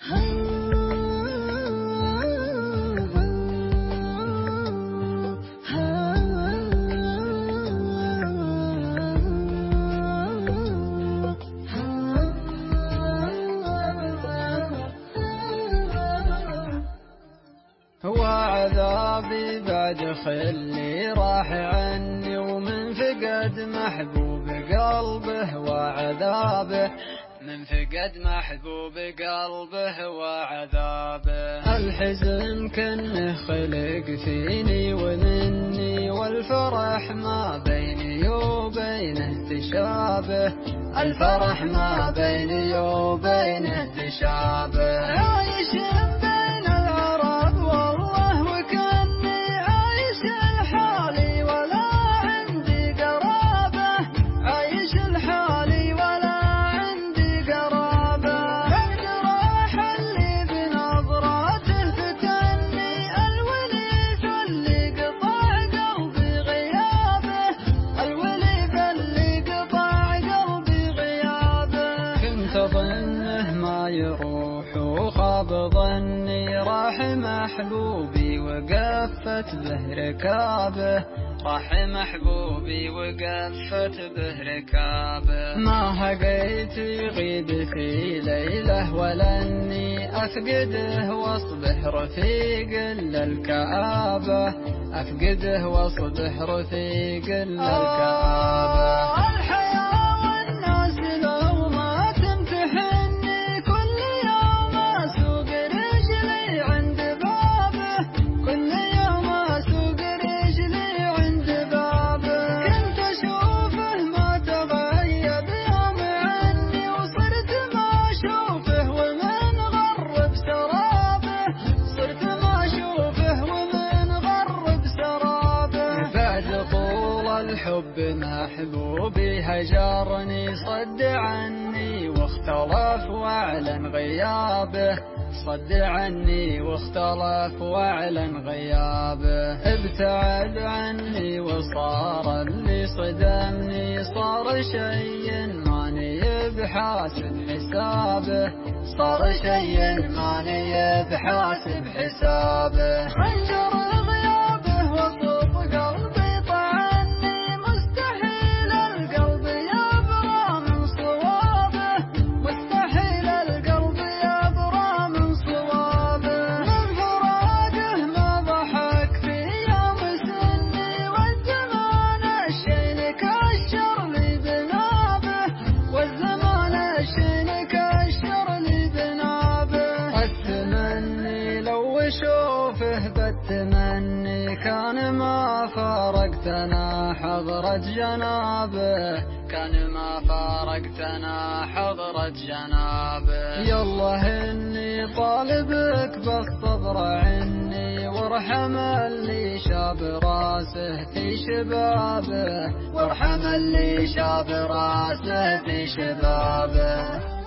هو عذابي بعد خلي راح عني ومن فقد محبوب قلبه وعذابه. من فقد محبوب قلبه وعذابه. الحزن كنه خلق فيني ومني والفرح ما بيني وبينه تشابه الفرح ما بيني وبينه تشابه ما يروح وخاب ظني راح محبوبي وقفت به ركابه راح محبوبي وقفت به ركابه ما هقيت يغيب في ليله ولا اني أفقده وأصبح رفيق للكآبه أفقده وأصبح رفيق للكآبه الحب محبوبي هجرني صد عني واختلف واعلن غيابه. صد عني واختلف واعلن غيابه. ابتعد عني وصار اللي صدمني. صار شيء ماني بحاسب حسابه صار شيء ماني بحاسب حسابه بالتمني كان ما فارقتنا حضرة جنابه. كان ما فارقتنا حضرة جنابه. يالله اني طالبك بالصبر عني وارحم اللي شاب راسه في شبابه. وارحم اللي شاب راسه في شبابه.